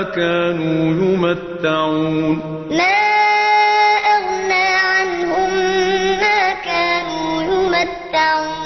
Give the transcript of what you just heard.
كانوا يمتعون. ما أغنى عنهم ما كانوا يمتعون.